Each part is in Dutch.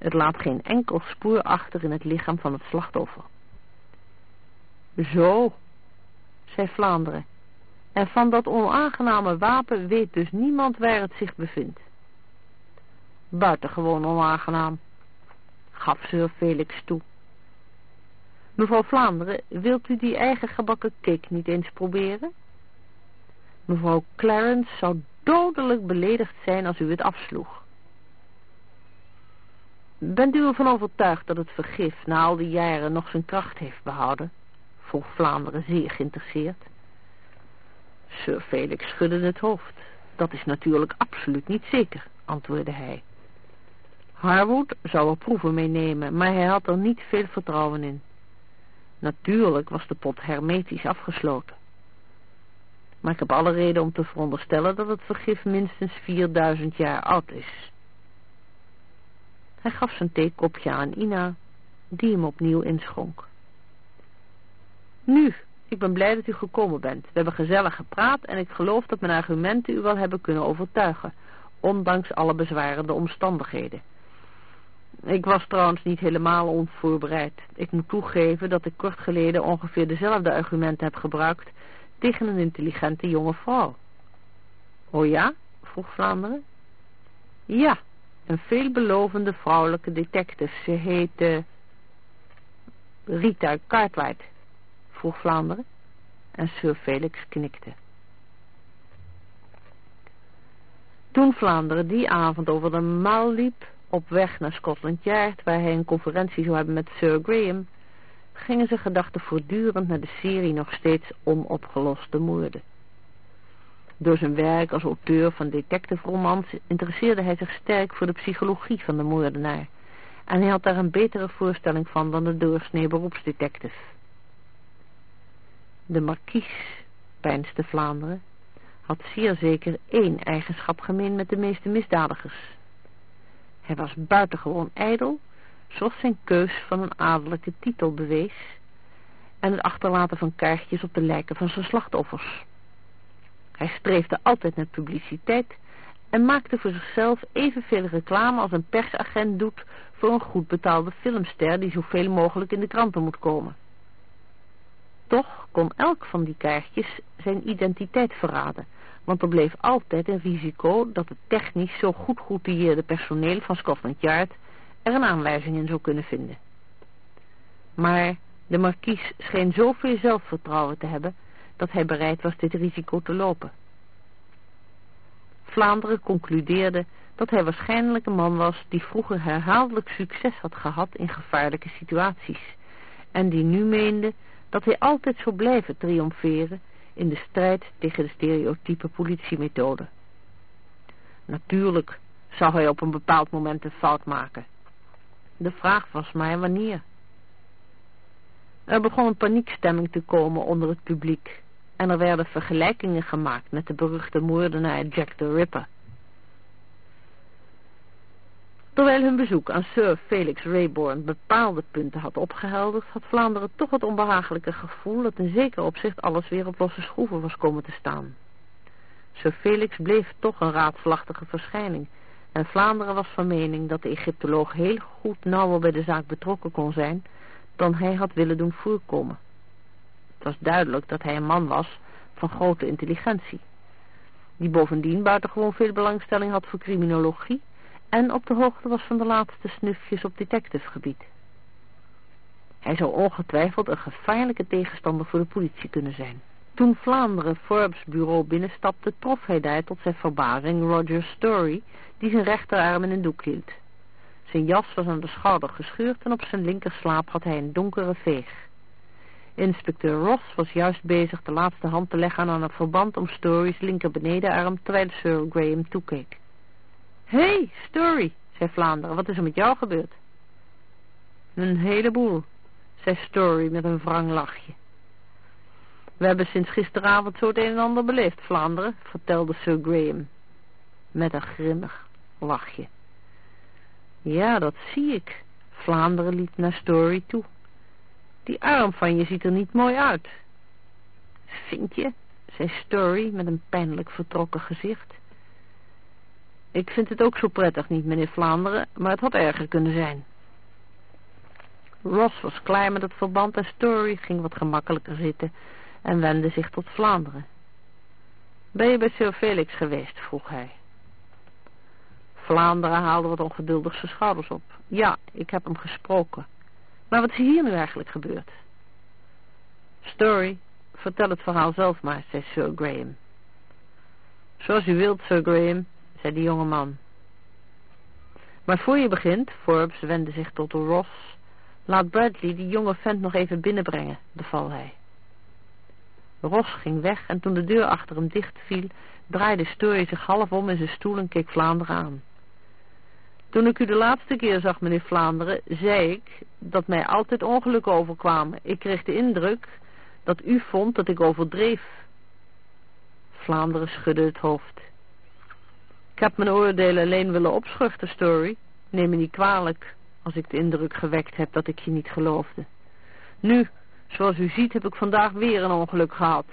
Het laat geen enkel spoor achter in het lichaam van het slachtoffer. Zo, zei Vlaanderen. En van dat onaangename wapen weet dus niemand waar het zich bevindt. Buitengewoon onaangenaam, gaf Sir Felix toe. Mevrouw Vlaanderen, wilt u die eigen gebakken cake niet eens proberen? Mevrouw Clarence zou dodelijk beledigd zijn als u het afsloeg. Bent u ervan overtuigd dat het vergif na al die jaren nog zijn kracht heeft behouden? vroeg Vlaanderen zeer geïnteresseerd. Sir Felix schudde het hoofd. Dat is natuurlijk absoluut niet zeker, antwoordde hij. Harwood zou er proeven meenemen, maar hij had er niet veel vertrouwen in. Natuurlijk was de pot hermetisch afgesloten. Maar ik heb alle reden om te veronderstellen dat het vergif minstens 4000 jaar oud is. Hij gaf zijn theekopje aan Ina, die hem opnieuw inschonk. Nu, ik ben blij dat u gekomen bent. We hebben gezellig gepraat en ik geloof dat mijn argumenten u wel hebben kunnen overtuigen, ondanks alle bezwarende omstandigheden. Ik was trouwens niet helemaal onvoorbereid. Ik moet toegeven dat ik kort geleden ongeveer dezelfde argumenten heb gebruikt tegen een intelligente jonge vrouw. Oh ja? vroeg Vlaanderen. Ja, een veelbelovende vrouwelijke detective. Ze heette Rita Cartwright, vroeg Vlaanderen. En Sir Felix knikte. Toen Vlaanderen die avond over de maal liep, op weg naar Scotland Yard, waar hij een conferentie zou hebben met Sir Graham, gingen zijn gedachten voortdurend naar de serie nog steeds onopgeloste moorden. Door zijn werk als auteur van detective romans interesseerde hij zich sterk voor de psychologie van de moordenaar. En hij had daar een betere voorstelling van dan de doorsnee beroepsdetective. De markies, peinsde Vlaanderen, had zeer zeker één eigenschap gemeen met de meeste misdadigers. Hij was buitengewoon ijdel, zoals zijn keus van een adellijke titel bewees, en het achterlaten van kaartjes op de lijken van zijn slachtoffers. Hij streefde altijd naar publiciteit en maakte voor zichzelf evenveel reclame als een persagent doet voor een goed betaalde filmster die zoveel mogelijk in de kranten moet komen. Toch kon elk van die kaartjes zijn identiteit verraden, want er bleef altijd een risico dat het technisch zo goed geoutilleerde personeel van Scotland Yard er een aanwijzing in zou kunnen vinden. Maar de markies scheen zoveel zelfvertrouwen te hebben dat hij bereid was dit risico te lopen. Vlaanderen concludeerde dat hij waarschijnlijk een man was die vroeger herhaaldelijk succes had gehad in gevaarlijke situaties en die nu meende dat hij altijd zou blijven triomferen in de strijd tegen de stereotype politiemethode. Natuurlijk zou hij op een bepaald moment een fout maken. De vraag was maar wanneer. Er begon een paniekstemming te komen onder het publiek en er werden vergelijkingen gemaakt met de beruchte moordenaar Jack the Ripper. Terwijl hun bezoek aan Sir Felix Rayborn bepaalde punten had opgehelderd, had Vlaanderen toch het onbehagelijke gevoel dat in zeker opzicht alles weer op losse schroeven was komen te staan. Sir Felix bleef toch een raadslachtige verschijning en Vlaanderen was van mening dat de Egyptoloog heel goed nauwer bij de zaak betrokken kon zijn dan hij had willen doen voorkomen. Het was duidelijk dat hij een man was van grote intelligentie, die bovendien buitengewoon veel belangstelling had voor criminologie en op de hoogte was van de laatste snufjes op detectivegebied. Hij zou ongetwijfeld een gevaarlijke tegenstander voor de politie kunnen zijn. Toen Vlaanderen Forbes bureau binnenstapte, trof hij daar tot zijn verbazing Roger Story, die zijn rechterarm in een doek hield. Zijn jas was aan de schouder gescheurd en op zijn linkerslaap had hij een donkere veeg. Inspecteur Ross was juist bezig de laatste hand te leggen aan het verband om Story's linkerbenedenarm terwijl Sir Graham toekeek. Hé, hey, Story, zei Vlaanderen, wat is er met jou gebeurd? Een heleboel, zei Story met een wrang lachje. We hebben sinds gisteravond zo het een en ander beleefd, Vlaanderen, vertelde Sir Graham, met een grimmig lachje. Ja, dat zie ik. Vlaanderen liep naar Story toe. Die arm van je ziet er niet mooi uit. Vind je, zei Story met een pijnlijk vertrokken gezicht. Ik vind het ook zo prettig niet, meneer Vlaanderen, maar het had erger kunnen zijn. Ross was klaar met het verband en Story ging wat gemakkelijker zitten en wendde zich tot Vlaanderen. Ben je bij Sir Felix geweest? vroeg hij. Vlaanderen haalde wat ongeduldig zijn schouders op. Ja, ik heb hem gesproken. Maar wat is hier nu eigenlijk gebeurd? Story, vertel het verhaal zelf maar, zei Sir Graham. Zoals u wilt, Sir Graham, zei de jonge man. Maar voor je begint, Forbes wendde zich tot Ross, laat Bradley die jonge vent nog even binnenbrengen, beval hij. Ross ging weg en toen de deur achter hem dicht viel, draaide Story zich half om in zijn stoel en keek Vlaanderen aan. Toen ik u de laatste keer zag, meneer Vlaanderen, zei ik dat mij altijd ongelukken overkwamen. Ik kreeg de indruk dat u vond dat ik overdreef. Vlaanderen schudde het hoofd. Ik heb mijn oordelen alleen willen opschuchten, Story. Neem me niet kwalijk als ik de indruk gewekt heb dat ik je niet geloofde. Nu, zoals u ziet, heb ik vandaag weer een ongeluk gehad.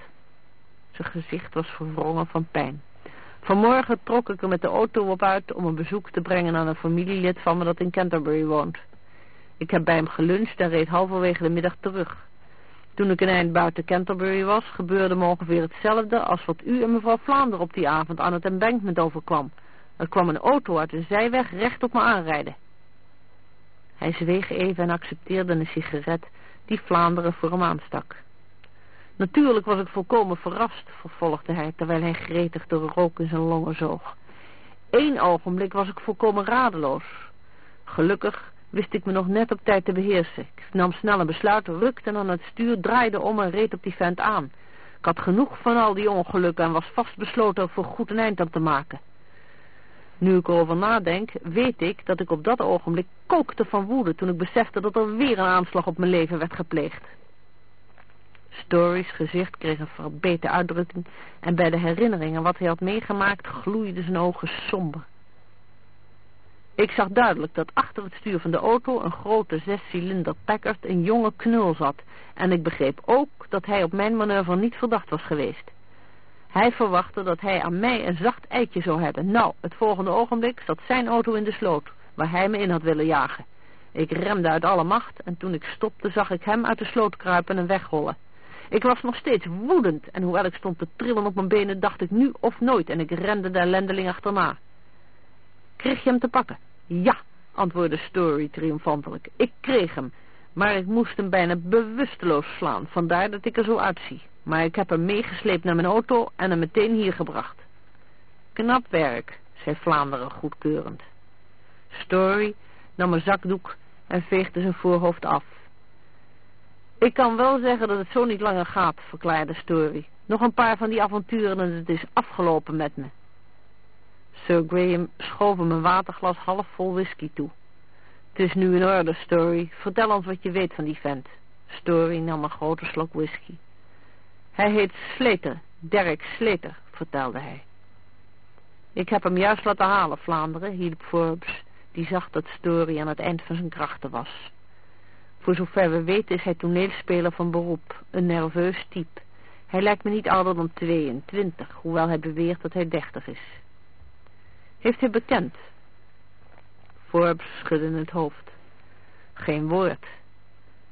Zijn gezicht was verwrongen van pijn. Vanmorgen trok ik er met de auto op uit om een bezoek te brengen aan een familielid van me dat in Canterbury woont. Ik heb bij hem geluncht en reed halverwege de middag terug. Toen ik een eind buiten Canterbury was, gebeurde me ongeveer hetzelfde als wat u en mevrouw Vlaanderen op die avond aan het embankment overkwam. Er kwam een auto uit een zijweg recht op me aanrijden. Hij zweeg even en accepteerde een sigaret die Vlaanderen voor hem aanstak. Natuurlijk was ik volkomen verrast, vervolgde hij, terwijl hij gretig de rook in zijn longen zoog. Eén ogenblik was ik volkomen radeloos. Gelukkig wist ik me nog net op tijd te beheersen. Ik nam snel een besluit, rukte aan het stuur, draaide om en reed op die vent aan. Ik had genoeg van al die ongelukken en was vastbesloten er voor goed een eind aan te maken. Nu ik erover nadenk, weet ik dat ik op dat ogenblik kookte van woede toen ik besefte dat er weer een aanslag op mijn leven werd gepleegd. Story's gezicht kreeg een verbeten uitdrukking en bij de herinnering aan wat hij had meegemaakt gloeiden zijn ogen somber. Ik zag duidelijk dat achter het stuur van de auto een grote zescilinder Packard een jonge knul zat en ik begreep ook dat hij op mijn manoeuvre niet verdacht was geweest. Hij verwachtte dat hij aan mij een zacht eitje zou hebben. Nou, het volgende ogenblik zat zijn auto in de sloot, waar hij me in had willen jagen. Ik remde uit alle macht en toen ik stopte zag ik hem uit de sloot kruipen en wegrollen. Ik was nog steeds woedend en hoewel ik stond te trillen op mijn benen dacht ik nu of nooit en ik rende de ellendeling achterna. Kreeg je hem te pakken? Ja, antwoordde Story triomfantelijk. Ik kreeg hem, maar ik moest hem bijna bewusteloos slaan, vandaar dat ik er zo uitzie. Maar ik heb hem meegesleept naar mijn auto en hem meteen hier gebracht. Knap werk, zei Vlaanderen goedkeurend. Story nam een zakdoek en veegde zijn voorhoofd af. Ik kan wel zeggen dat het zo niet langer gaat, verklaarde Story. Nog een paar van die avonturen en het is afgelopen met me. Sir Graham schoof hem een waterglas half vol whisky toe. Het is nu in orde, Story. Vertel ons wat je weet van die vent. Story nam een grote slok whisky. Hij heet Sleter, Derek Sleter, vertelde hij. Ik heb hem juist laten halen, Vlaanderen, hielp Forbes, die zag dat Story aan het eind van zijn krachten was. Voor zover we weten is hij toneelspeler van beroep, een nerveus type. Hij lijkt me niet ouder dan 22, hoewel hij beweert dat hij 30 is. Heeft hij bekend? Forbes schudde het hoofd. Geen woord.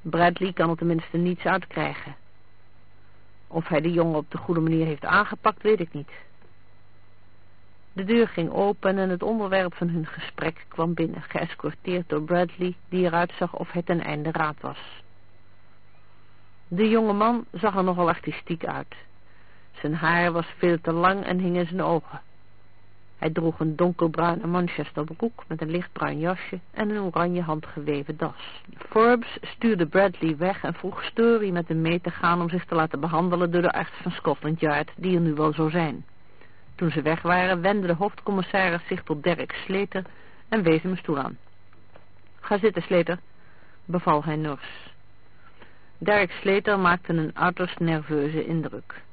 Bradley kan er tenminste niets uitkrijgen. Of hij de jongen op de goede manier heeft aangepakt, weet ik niet. De deur ging open en het onderwerp van hun gesprek kwam binnen, geëscorteerd door Bradley, die eruit zag of hij ten einde raad was. De jonge man zag er nogal artistiek uit. Zijn haar was veel te lang en hing in zijn ogen. Hij droeg een donkerbruine manchesterbroek met een lichtbruin jasje en een oranje handgeweven das. Forbes stuurde Bradley weg en vroeg Story met hem mee te gaan om zich te laten behandelen door de arts van Scotland Yard, die er nu wel zou zijn. Toen ze weg waren, wendde de hoofdcommissaris zich tot Derek Sleter en wees hem een stoel aan. Ga zitten, Sleter, beval hij nors. Derek Sleter maakte een uiterst nerveuze indruk.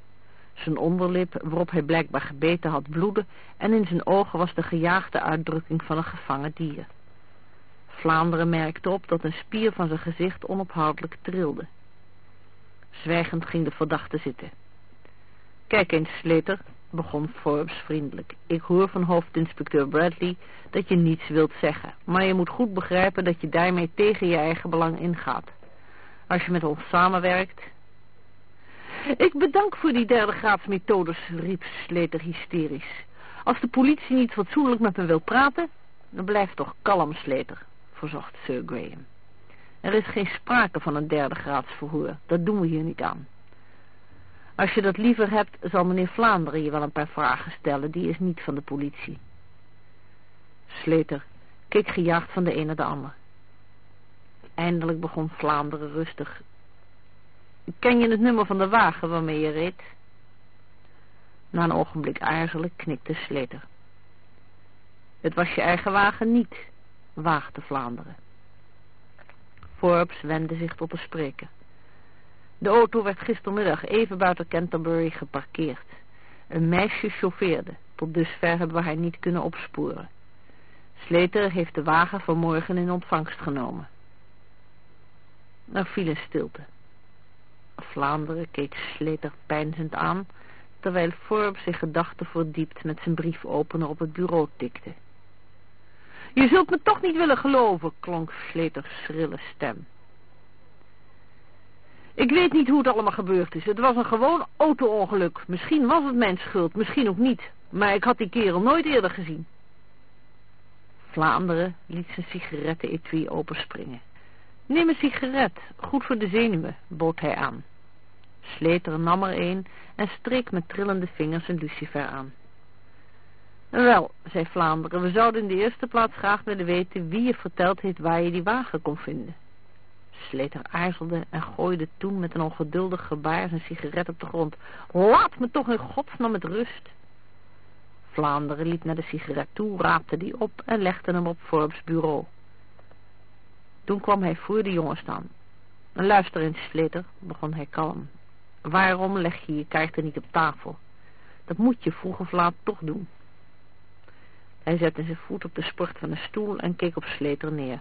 Zijn onderlip, waarop hij blijkbaar gebeten had, bloedde en in zijn ogen was de gejaagde uitdrukking van een gevangen dier. Vlaanderen merkte op dat een spier van zijn gezicht onophoudelijk trilde. Zwijgend ging de verdachte zitten. Kijk eens, Sleter, begon Forbes vriendelijk. Ik hoor van hoofdinspecteur Bradley dat je niets wilt zeggen. Maar je moet goed begrijpen dat je daarmee tegen je eigen belang ingaat. Als je met ons samenwerkt... Ik bedank voor die derde graads methodes, riep Sleter hysterisch. Als de politie niet fatsoenlijk met me wil praten, dan blijf toch kalm, Sleter, verzocht Sir Graham. Er is geen sprake van een derde graads verhoor. Dat doen we hier niet aan. Als je dat liever hebt, zal meneer Vlaanderen je wel een paar vragen stellen. Die is niet van de politie. Sleter keek gejaagd van de een naar de ander. Eindelijk begon Vlaanderen rustig. Ken je het nummer van de wagen waarmee je reed? Na een ogenblik aarzelen knikte Sleter. Het was je eigen wagen niet, waagde Vlaanderen. Forbes wendde zich tot de spreker. De auto werd gistermiddag even buiten Canterbury geparkeerd. Een meisje chauffeerde. Tot dusver hebben we haar niet kunnen opsporen. Sleter heeft de wagen vanmorgen in ontvangst genomen. Er viel een stilte. Vlaanderen keek Sleter peinzend aan, terwijl Forbes zich gedachten verdiept met zijn briefopener op het bureau tikte. Je zult me toch niet willen geloven, klonk Sleters schrille stem. Ik weet niet hoe het allemaal gebeurd is. Het was een gewoon auto-ongeluk. Misschien was het mijn schuld, misschien ook niet. Maar ik had die kerel nooit eerder gezien. Vlaanderen liet zijn sigaretten-etui openspringen. Neem een sigaret, goed voor de zenuwen, bood hij aan. Sleter nam er een en streek met trillende vingers een lucifer aan. Wel, zei Vlaanderen, we zouden in de eerste plaats graag willen weten wie je verteld heeft waar je die wagen kon vinden. Sleter aarzelde en gooide toen met een ongeduldig gebaar zijn sigaret op de grond. Laat me toch in godsnaam met rust. Vlaanderen liep naar de sigaret toe, raapte die op en legde hem op Forbes bureau. Toen kwam hij voor de jongen staan. Luister eens, Sleter, begon hij kalm. Waarom leg je je kaarten niet op tafel? Dat moet je vroeg of laat toch doen. Hij zette zijn voet op de sport van een stoel en keek op Sleter neer.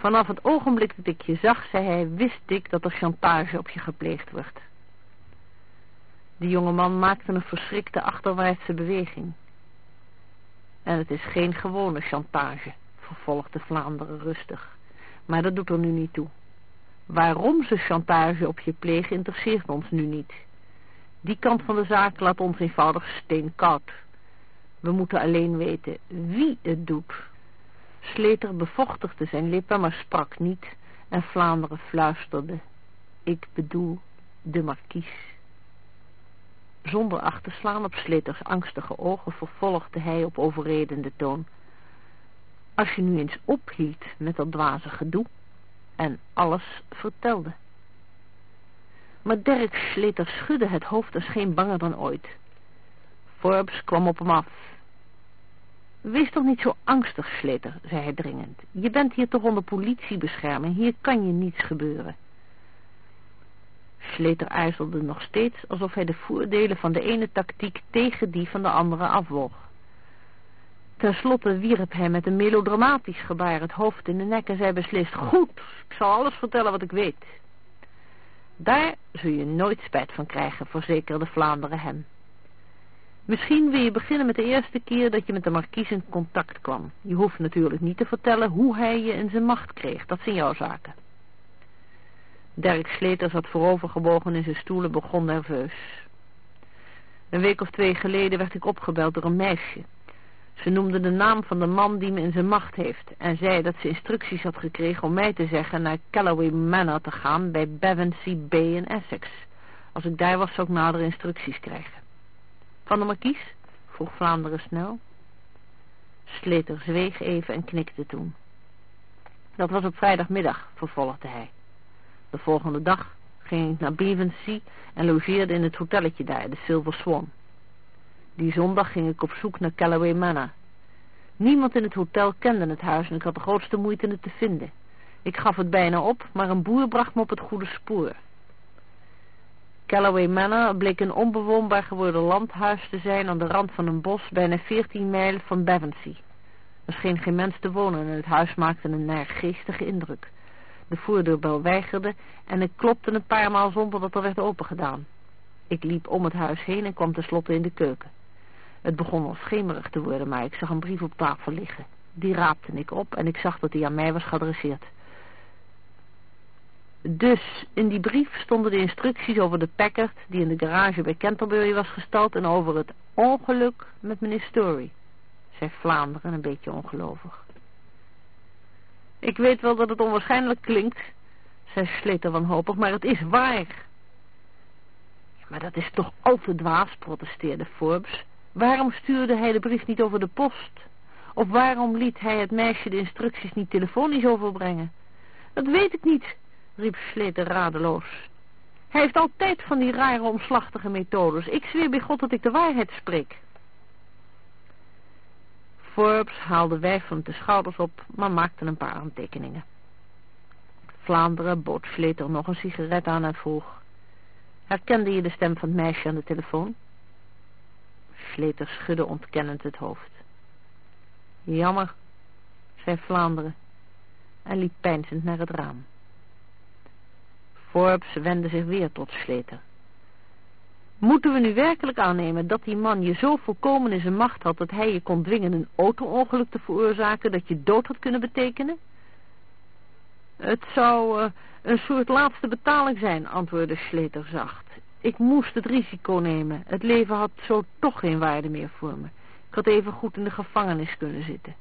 Vanaf het ogenblik dat ik je zag, zei hij, wist ik dat er chantage op je gepleegd wordt. De jongeman maakte een verschrikte achterwaartse beweging. En het is geen gewone chantage, vervolgde Vlaanderen rustig. Maar dat doet er nu niet toe. Waarom ze chantage op je plegen interesseert ons nu niet. Die kant van de zaak laat ons eenvoudig steenkoud. We moeten alleen weten wie het doet. Sleter bevochtigde zijn lippen, maar sprak niet, en Vlaanderen fluisterde. Ik bedoel de markies. Zonder acht te slaan op Sleters angstige ogen vervolgde hij op overredende toon. Als je nu eens ophield met dat dwaze gedoe en alles vertelde. Maar Dirk Sleter schudde het hoofd en scheen banger dan ooit. Forbes kwam op hem af Wees toch niet zo angstig, Sleter, zei hij dringend. Je bent hier toch onder politiebescherming, hier kan je niets gebeuren. Sleter aarzelde nog steeds alsof hij de voordelen van de ene tactiek tegen die van de andere afwoog. Ten slotte wierp hij met een melodramatisch gebaar het hoofd in de nek en zei beslist, goed, ik zal alles vertellen wat ik weet. Daar zul je nooit spijt van krijgen, verzekerde Vlaanderen hem. Misschien wil je beginnen met de eerste keer dat je met de markies in contact kwam. Je hoeft natuurlijk niet te vertellen hoe hij je in zijn macht kreeg. Dat zijn jouw zaken. Dirk Sleter zat voorovergebogen in zijn stoel en begon nerveus. Een week of twee geleden werd ik opgebeld door een meisje. Ze noemde de naam van de man die me in zijn macht heeft... en zei dat ze instructies had gekregen om mij te zeggen naar Callaway Manor te gaan... bij Bevensey Bay in Essex. Als ik daar was zou ik nadere instructies krijgen. Van de markies? vroeg Vlaanderen snel. Sleter zweeg even en knikte toen. Dat was op vrijdagmiddag, vervolgde hij. De volgende dag ging ik naar Bevensea en logeerde in het hotelletje daar, de Silver Swan. Die zondag ging ik op zoek naar Callaway Manor. Niemand in het hotel kende het huis en ik had de grootste moeite het te vinden. Ik gaf het bijna op, maar een boer bracht me op het goede spoor. Callaway Manor bleek een onbewoonbaar geworden landhuis te zijn aan de rand van een bos bijna 14 mijl van Bevensey. Er scheen geen mens te wonen en het huis maakte een naargeestige indruk. De voordeurbel weigerde en ik klopte een paar maal zonder dat er werd opengedaan. Ik liep om het huis heen en kwam tenslotte in de keuken. Het begon al schemerig te worden, maar ik zag een brief op tafel liggen. Die raapte ik op en ik zag dat die aan mij was geadresseerd. Dus in die brief stonden de instructies over de Packard die in de garage bij Canterbury was gestald en over het ongeluk met meneer Story, zei Vlaanderen een beetje ongelovig. Ik weet wel dat het onwaarschijnlijk klinkt, zei Sleter wanhopig, maar het is waar. Maar dat is toch al te dwaas, protesteerde Forbes. Waarom stuurde hij de brief niet over de post? Of waarom liet hij het meisje de instructies niet telefonisch overbrengen? Dat weet ik niet, riep Sleter radeloos. Hij heeft altijd van die rare omslachtige methodes. Ik zweer bij God dat ik de waarheid spreek. Forbes haalde wijfelend de schouders op, maar maakte een paar aantekeningen. Vlaanderen bood Sleter nog een sigaret aan en vroeg... Herkende je de stem van het meisje aan de telefoon? Sleter schudde ontkennend het hoofd. Jammer, zei Vlaanderen en liep peinzend naar het raam. Forbes wendde zich weer tot Sleter. Moeten we nu werkelijk aannemen dat die man je zo volkomen in zijn macht had dat hij je kon dwingen een auto-ongeluk te veroorzaken dat je dood had kunnen betekenen? Het zou uh, een soort laatste betaling zijn, antwoordde Sleter zacht. Ik moest het risico nemen. Het leven had zo toch geen waarde meer voor me. Ik had even goed in de gevangenis kunnen zitten.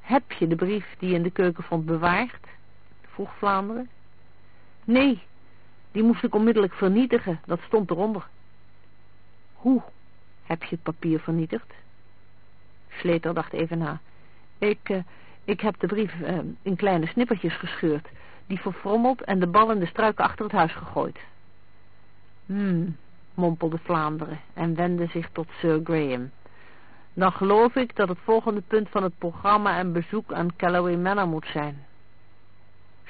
Heb je de brief die je in de keuken vond bewaard? vroeg Vlaanderen. Nee, die moest ik onmiddellijk vernietigen. Dat stond eronder. Hoe heb je het papier vernietigd? Sleter dacht even na. Ik, uh, ik heb de brief uh, in kleine snippertjes gescheurd, die verfrommeld en de bal in de struiken achter het huis gegooid. Hmm, mompelde Vlaanderen en wendde zich tot Sir Graham. Dan geloof ik dat het volgende punt van het programma een bezoek aan Callaway Manor moet zijn.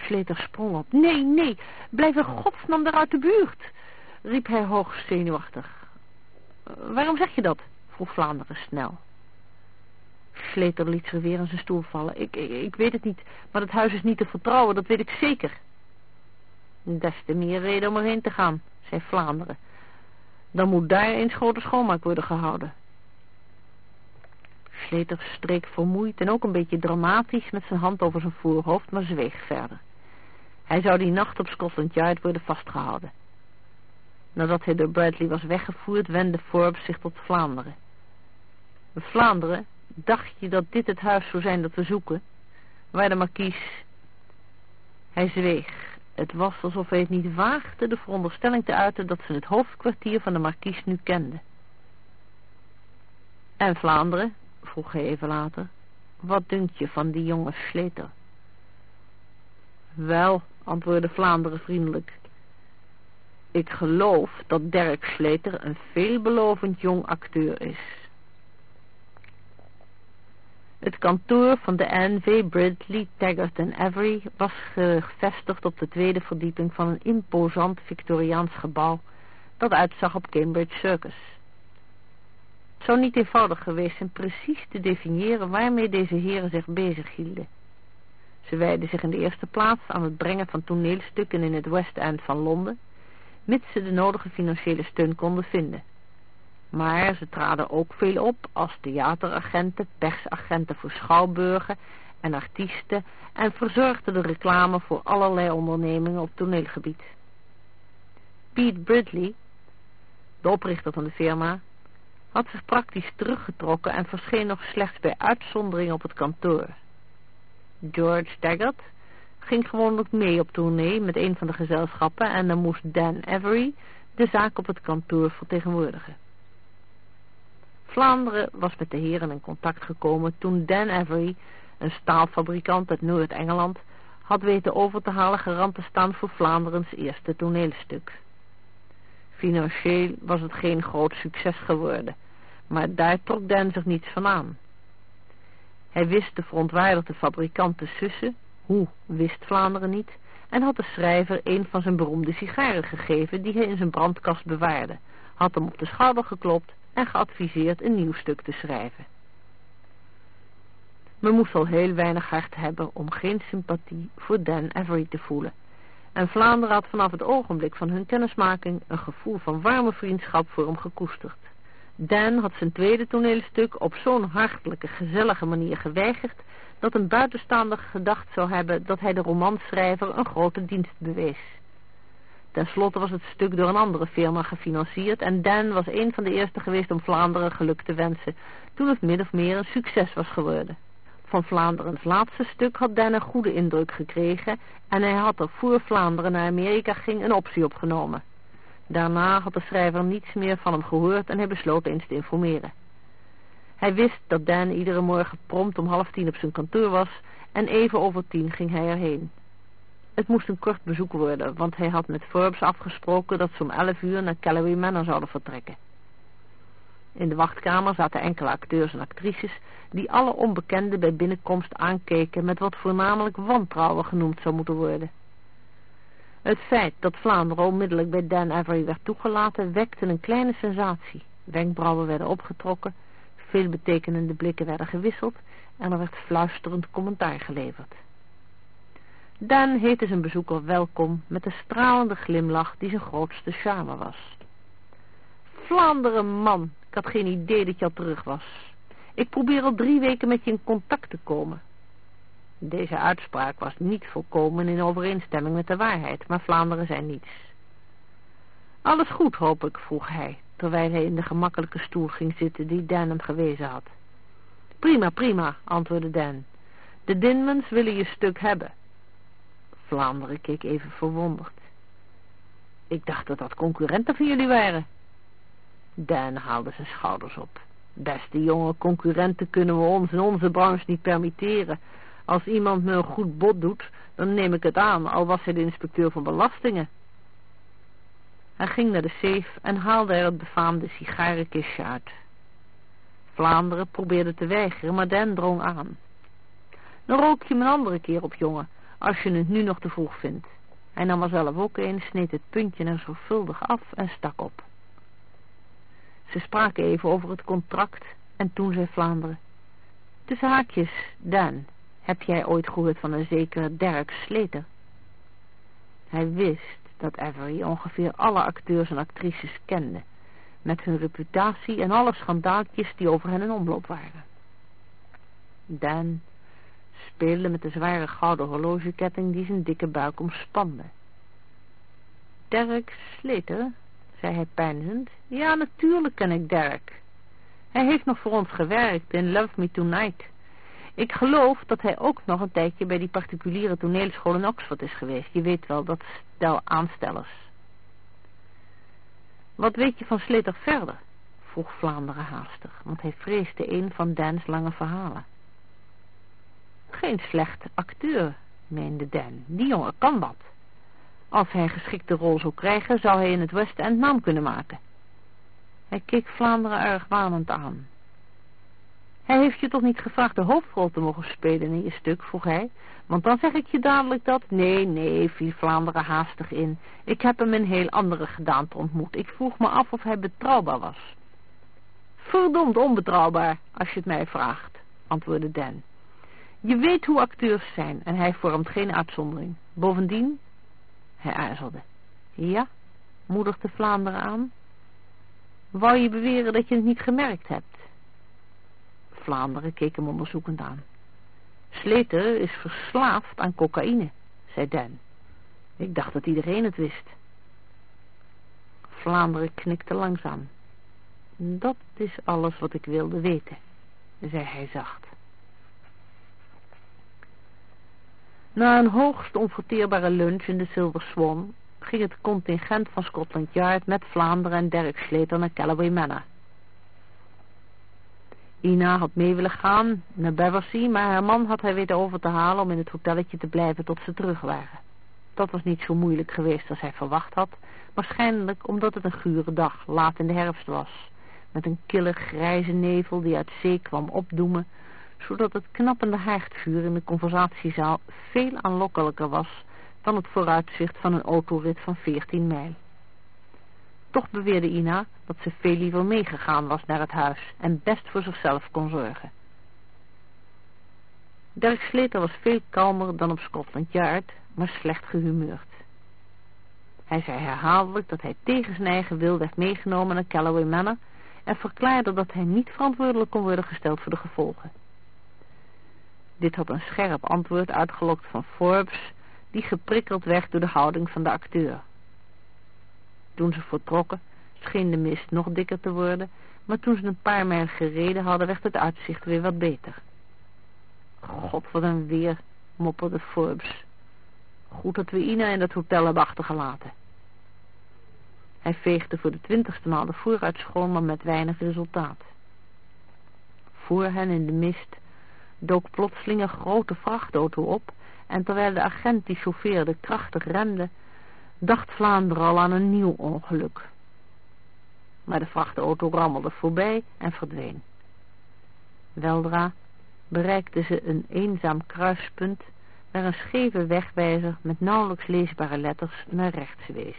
Sleter sprong op. Nee, nee, blijf in godsnaam daar uit de buurt, riep hij hoog zenuwachtig. Waarom zeg je dat? vroeg Vlaanderen snel. Sleter liet zich weer in zijn stoel vallen. Ik, ik, ik weet het niet, maar het huis is niet te vertrouwen, dat weet ik zeker. Des te meer reden om erheen te gaan, zei Vlaanderen. Dan moet daar eens grote schoonmaak worden gehouden. Sleter streek vermoeid en ook een beetje dramatisch met zijn hand over zijn voorhoofd, maar zweeg verder. Hij zou die nacht op Scotland Yard worden vastgehouden. Nadat hij door Bradley was weggevoerd, wendde Forbes zich tot Vlaanderen. Vlaanderen, dacht je dat dit het huis zou zijn dat we zoeken? Waar de markies... Hij zweeg. Het was alsof hij het niet waagde de veronderstelling te uiten dat ze het hoofdkwartier van de markies nu kende. En Vlaanderen, vroeg hij even later, wat dunkt je van die jonge Sleter? Wel, antwoordde Vlaanderen vriendelijk. Ik geloof dat Dirk Sleter een veelbelovend jong acteur is. Het kantoor van de N.V. Bridley, Taggart Avery was gevestigd op de tweede verdieping van een imposant Victoriaans gebouw dat uitzag op Cambridge Circus. Het zou niet eenvoudig geweest zijn precies te definiëren waarmee deze heren zich bezighielden. Ze wijden zich in de eerste plaats aan het brengen van toneelstukken in het West End van Londen, mits ze de nodige financiële steun konden vinden. Maar ze traden ook veel op als theateragenten, persagenten voor schouwburgen en artiesten en verzorgden de reclame voor allerlei ondernemingen op toneelgebied. Pete Bridley, de oprichter van de firma, had zich praktisch teruggetrokken en verscheen nog slechts bij uitzondering op het kantoor. George Daggett ging gewoonlijk mee op tournee met een van de gezelschappen en dan moest Dan Avery de zaak op het kantoor vertegenwoordigen. Vlaanderen was met de heren in contact gekomen toen Dan Avery, een staalfabrikant uit Noord-Engeland, had weten over te halen garant te staan voor Vlaanderens eerste toneelstuk. Financieel was het geen groot succes geworden, maar daar trok Dan zich niets van aan. Hij wist de verontwaardigde fabrikant te sussen, hoe wist Vlaanderen niet, en had de schrijver een van zijn beroemde sigaren gegeven die hij in zijn brandkast bewaarde, had hem op de schouder geklopt en geadviseerd een nieuw stuk te schrijven. Men moest al heel weinig hart hebben om geen sympathie voor Dan Avery te voelen, En Vlaanderen had vanaf het ogenblik van hun kennismaking een gevoel van warme vriendschap voor hem gekoesterd. Dan had zijn tweede toneelstuk op zo'n hartelijke, gezellige manier geweigerd, dat een buitenstaander gedacht zou hebben dat hij de romanschrijver een grote dienst bewees. Ten slotte was het stuk door een andere firma gefinancierd en Dan was een van de eerste geweest om Vlaanderen geluk te wensen, toen het min of meer een succes was geworden. Van Vlaanderens laatste stuk had Dan een goede indruk gekregen en hij had er voor Vlaanderen naar Amerika ging een optie opgenomen. Daarna had de schrijver niets meer van hem gehoord en hij besloot eens te informeren. Hij wist dat Dan iedere morgen prompt om half tien op zijn kantoor was en even over tien ging hij erheen. Het moest een kort bezoek worden, want hij had met Forbes afgesproken dat ze om elf uur naar Callaway Manor zouden vertrekken. In de wachtkamer zaten enkele acteurs en actrices die alle onbekenden bij binnenkomst aankeken met wat voornamelijk wantrouwen genoemd zou moeten worden. Het feit dat Vlaanderen onmiddellijk bij Dan Avery werd toegelaten wekte een kleine sensatie. Wenkbrauwen werden opgetrokken, veelbetekenende blikken werden gewisseld en er werd fluisterend commentaar geleverd. Dan heette zijn bezoeker welkom met de stralende glimlach die zijn grootste charme was. Vlaanderen, man, ik had geen idee dat je al terug was. Ik probeer al drie weken met je in contact te komen. Deze uitspraak was niet volkomen in overeenstemming met de waarheid, maar Vlaanderen zei niets. Alles goed, hoop ik, vroeg hij, terwijl hij in de gemakkelijke stoel ging zitten die Dan hem gewezen had. Prima, prima, antwoordde Dan. De Dinmans willen je stuk hebben. Vlaanderen keek even verwonderd. Ik dacht dat dat concurrenten van jullie waren. Dan haalde zijn schouders op. Beste jongen, concurrenten kunnen we ons in onze branche niet permitteren. Als iemand me een goed bod doet, dan neem ik het aan, al was hij de inspecteur van belastingen. Hij ging naar de safe en haalde er het befaamde sigarenkistje uit. Vlaanderen probeerde te weigeren, maar Dan drong aan. Dan rook je me een andere keer op, jongen, als je het nu nog te vroeg vindt. Hij nam er zelf ook een, sneed het puntje er zorgvuldig af en stak op. Ze spraken even over het contract en toen zei Vlaanderen. Tussen haakjes, Dan, heb jij ooit gehoord van een zekere Dirk Sleter? Hij wist dat Avery ongeveer alle acteurs en actrices kende, met hun reputatie en alle schandaaltjes die over hen in omloop waren. Dan speelde met de zware gouden horlogeketting die zijn dikke buik omspande. Dirk Sleter, zei hij peinzend. Ja, natuurlijk ken ik Dirk. Hij heeft nog voor ons gewerkt in Love Me Tonight. Ik geloof dat hij ook nog een tijdje bij die particuliere toneelschool in Oxford is geweest. Je weet wel, dat stel aanstellers. Wat weet je van Sleter verder? vroeg Vlaanderen haastig, want hij vreesde een van Dan's lange verhalen. Geen slecht acteur, meende Dan. Die jongen kan wat. Als hij een geschikte rol zou krijgen, zou hij in het West End naam kunnen maken. Hij keek Vlaanderen erg wanend aan. Hij heeft je toch niet gevraagd de hoofdrol te mogen spelen in je stuk, vroeg hij. Want dan zeg ik je dadelijk dat... Nee, nee, viel Vlaanderen haastig in. Ik heb hem in heel andere gedaante ontmoet. Ik vroeg me af of hij betrouwbaar was. Verdomd onbetrouwbaar, als je het mij vraagt, antwoordde Dan. Je weet hoe acteurs zijn en hij vormt geen uitzondering. Bovendien, hij aarzelde. Ja, moedigde Vlaanderen aan. Wou je beweren dat je het niet gemerkt hebt? Vlaanderen keek hem onderzoekend aan. Sleter is verslaafd aan cocaïne, zei Dan. Ik dacht dat iedereen het wist. Vlaanderen knikte langzaam. Dat is alles wat ik wilde weten, zei hij zacht. Na een hoogst onverteerbare lunch in de Silver Swan ging het contingent van Scotland Yard met Vlaanderen en Dirk Sleter naar Callaway Manor. Ina had mee willen gaan naar Beversea, maar haar man had hij weten over te halen om in het hotelletje te blijven tot ze terug waren. Dat was niet zo moeilijk geweest als hij verwacht had, waarschijnlijk omdat het een gure dag, laat in de herfst was, met een kille grijze nevel die uit zee kwam opdoemen, zodat het knappende haardvuur in de conversatiezaal veel aanlokkelijker was dan het vooruitzicht van een autorit van 14 mijl. Toch beweerde Ina dat ze veel liever meegegaan was naar het huis en best voor zichzelf kon zorgen. Dirk Sleter was veel kalmer dan op Scotland Yard, maar slecht gehumeurd. Hij zei herhaaldelijk dat hij tegen zijn eigen wil werd meegenomen naar Callaway Manor en verklaarde dat hij niet verantwoordelijk kon worden gesteld voor de gevolgen. Dit had een scherp antwoord uitgelokt van Forbes, die geprikkeld werd door de houding van de acteur. Toen ze vertrokken, scheen de mist nog dikker te worden, maar toen ze een paar mijl gereden hadden, werd het uitzicht weer wat beter. God, wat een weer, mopperde Forbes. Goed dat we Ina in dat hotel hebben achtergelaten. Hij veegde voor de twintigste maal de voer schoon, maar met weinig resultaat. Voor hen in de mist dook plotseling een grote vrachtauto op en terwijl de agent die chauffeerde krachtig rende, dacht Vlaanderen al aan een nieuw ongeluk. Maar de vrachtauto rammelde voorbij en verdween. Weldra bereikten ze een eenzaam kruispunt waar een scheve wegwijzer met nauwelijks leesbare letters naar rechts wees.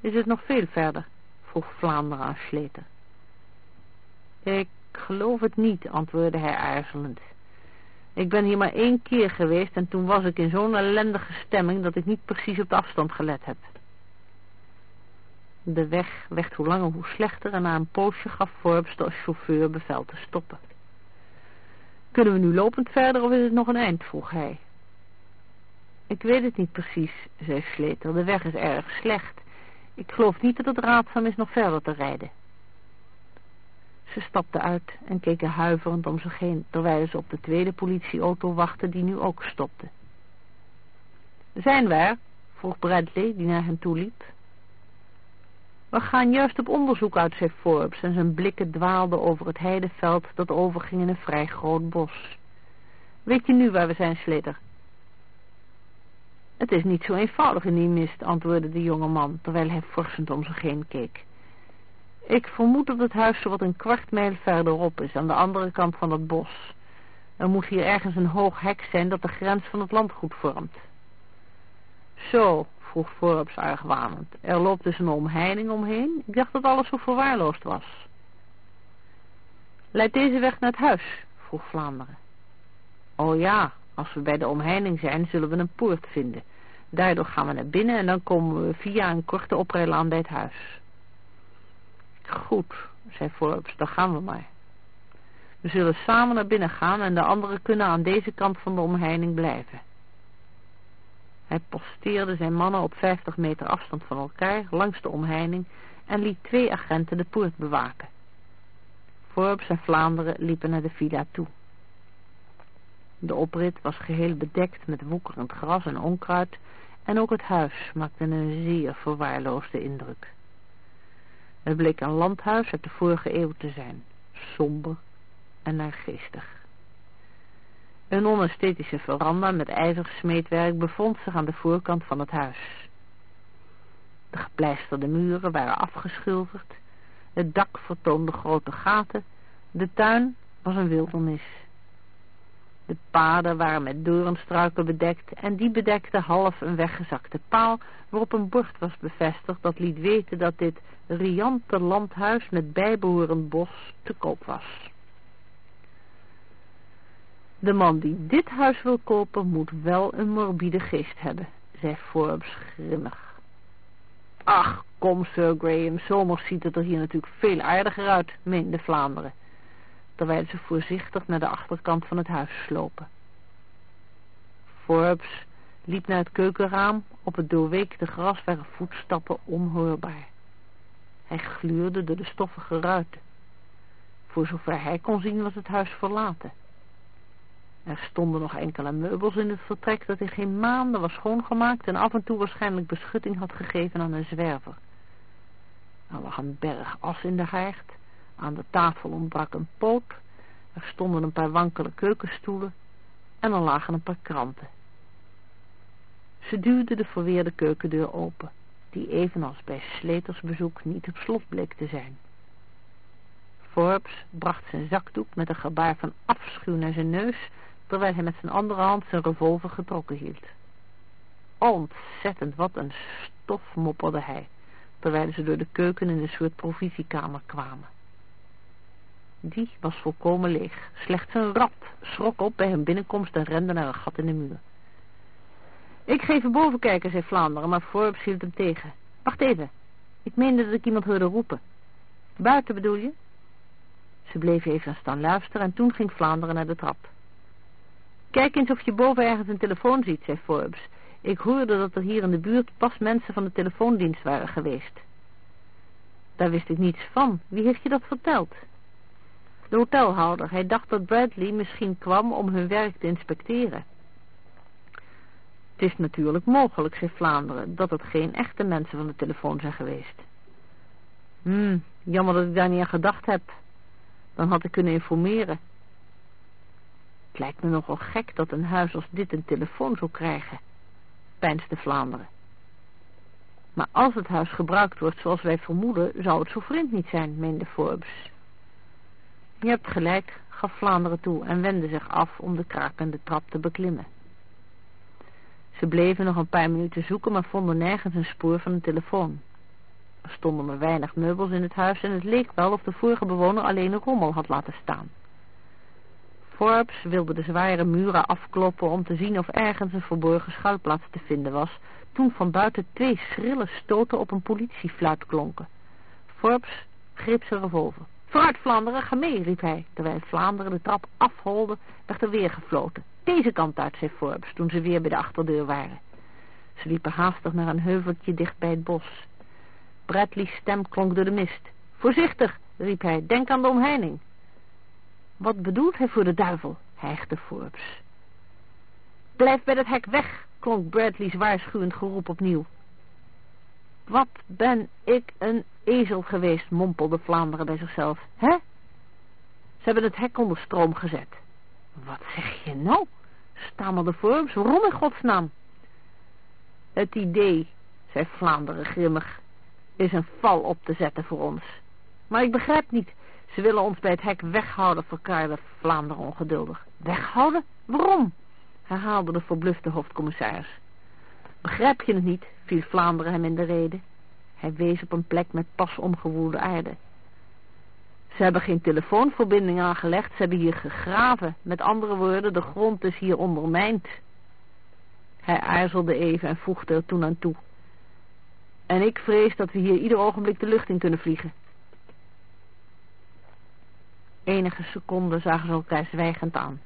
Is het nog veel verder? vroeg Vlaanderen aan Sleter. Ik geloof het niet, antwoordde hij aarzelend. Ik ben hier maar één keer geweest en toen was ik in zo'n ellendige stemming dat ik niet precies op de afstand gelet heb. De weg werd hoe langer hoe slechter en na een poosje gaf Forbes de chauffeur bevel te stoppen. Kunnen we nu lopend verder of is het nog een eind, vroeg hij. Ik weet het niet precies, zei Sleter, de weg is erg slecht. Ik geloof niet dat het raadzaam is nog verder te rijden. Ze stapten uit en keken huiverend om zich heen, terwijl ze op de tweede politieauto wachtten die nu ook stopte. Zijn we er? vroeg Bradley, die naar hem toe liep. We gaan juist op onderzoek uit, zei Forbes, en zijn blikken dwaalden over het heideveld dat overging in een vrij groot bos. Weet je nu waar we zijn, Sleder? Het is niet zo eenvoudig in die mist, antwoordde de jonge man, terwijl hij forsend om zich heen keek. Ik vermoed dat het huis wat een kwart mijl verderop is, aan de andere kant van het bos. Er moet hier ergens een hoog hek zijn dat de grens van het landgoed vormt. Zo, vroeg Forbes argwanend. Er loopt dus een omheining omheen. Ik dacht dat alles zo verwaarloosd was. Leidt deze weg naar het huis? vroeg Vlaanderen. Oh ja, als we bij de omheining zijn, zullen we een poort vinden. Daardoor gaan we naar binnen en dan komen we via een korte oprijlaan bij het huis. Goed, zei Forbes, dan gaan we maar. We zullen samen naar binnen gaan en de anderen kunnen aan deze kant van de omheining blijven. Hij posteerde zijn mannen op vijftig meter afstand van elkaar langs de omheining en liet twee agenten de poort bewaken. Forbes en Vlaanderen liepen naar de villa toe. De oprit was geheel bedekt met woekerend gras en onkruid en ook het huis maakte een zeer verwaarloosde indruk. Het bleek een landhuis uit de vorige eeuw te zijn, somber en naargeestig. Een onesthetische veranda met ijzersmeedwerk bevond zich aan de voorkant van het huis. De gepleisterde muren waren afgeschilderd, het dak vertoonde grote gaten, de tuin was een wildernis. De paden waren met doornstruiken bedekt en die bedekte half een weggezakte paal waarop een bord was bevestigd dat liet weten dat dit riante landhuis met bijbehorend bos te koop was. De man die dit huis wil kopen moet wel een morbide geest hebben, zei Forbes grimmig. Ach, kom Sir Graham, zomers ziet het er hier natuurlijk veel aardiger uit, meende Vlaanderen, terwijl ze voorzichtig naar de achterkant van het huis slopen. Forbes liep naar het keukenraam, op het doorweekte gras waren voetstappen onhoorbaar. Hij gluurde door de stoffige ruiten. Voor zover hij kon zien was het huis verlaten. Er stonden nog enkele meubels in het vertrek dat in geen maanden was schoongemaakt en af en toe waarschijnlijk beschutting had gegeven aan een zwerver. Er lag een berg as in de haard, aan de tafel ontbrak een poot, er stonden een paar wankele keukenstoelen en er lagen een paar kranten. Ze duwde de verweerde keukendeur open, die evenals bij Sleters bezoek niet op slot bleek te zijn. Forbes bracht zijn zakdoek met een gebaar van afschuw naar zijn neus terwijl hij met zijn andere hand zijn revolver getrokken hield. Ontzettend, wat een stof, mopperde hij, terwijl ze door de keuken in een soort provisiekamer kwamen. Die was volkomen leeg. Slechts een rat schrok op bij hun binnenkomst en rende naar een gat in de muur. Ik ga even boven kijken, zei Vlaanderen, maar Forbes hield hem tegen. Wacht even. Ik meende dat ik iemand hoorde roepen. Buiten bedoel je? Ze bleef even staan luisteren en toen ging Vlaanderen naar de trap. Kijk eens of je boven ergens een telefoon ziet, zei Forbes. Ik hoorde dat er hier in de buurt pas mensen van de telefoondienst waren geweest. Daar wist ik niets van. Wie heeft je dat verteld? De hotelhouder. Hij dacht dat Bradley misschien kwam om hun werk te inspecteren. Het is natuurlijk mogelijk, zei Vlaanderen, dat het geen echte mensen van de telefoon zijn geweest. Hmm, jammer dat ik daar niet aan gedacht heb. Dan had ik kunnen informeren. Het lijkt me nogal gek dat een huis als dit een telefoon zou krijgen, peinsde Vlaanderen. Maar als het huis gebruikt wordt zoals wij vermoeden, zou het zo vreemd niet zijn, meende Forbes. Je hebt gelijk, gaf Vlaanderen toe en wendde zich af om de krakende trap te beklimmen. Ze bleven nog een paar minuten zoeken, maar vonden nergens een spoor van een telefoon. Er stonden maar weinig meubels in het huis en het leek wel of de vorige bewoner alleen een rommel had laten staan. Forbes wilde de zware muren afkloppen om te zien of ergens een verborgen schuilplaats te vinden was, toen van buiten twee schrille stoten op een politiefluit klonken. Forbes greep zijn revolver. Vooruit Vlaanderen, ga mee, riep hij. Terwijl Vlaanderen de trap afholde, werd er weer gefloten. Deze kant uit, zei Forbes, toen ze weer bij de achterdeur waren. Ze liepen haastig naar een heuveltje dicht bij het bos. Bradley's stem klonk door de mist. Voorzichtig, riep hij, denk aan de omheining. Wat bedoelt hij voor de duivel, hijgde Forbes. Blijf bij dat hek weg, klonk Bradley's waarschuwend geroep opnieuw. Wat ben ik een ezel geweest, mompelde Vlaanderen bij zichzelf. Hè? Ze hebben het hek onder stroom gezet. Wat zeg je nou? stamelde Forbes. Waarom in godsnaam? Het idee, zei Vlaanderen grimmig, is een val op te zetten voor ons. Maar ik begrijp niet. Ze willen ons bij het hek weghouden, verklaarde Vlaanderen ongeduldig. Weghouden? Waarom? herhaalde de verblufte hoofdcommissaris. Begrijp je het niet, viel Vlaanderen hem in de rede. Hij wees op een plek met pas omgewoelde aarde. Ze hebben geen telefoonverbinding aangelegd, ze hebben hier gegraven. Met andere woorden, de grond is hier ondermijnd. Hij aarzelde even en voegde er toen aan toe. En ik vrees dat we hier ieder ogenblik de lucht in kunnen vliegen. Enige seconden zagen ze elkaar zwijgend aan.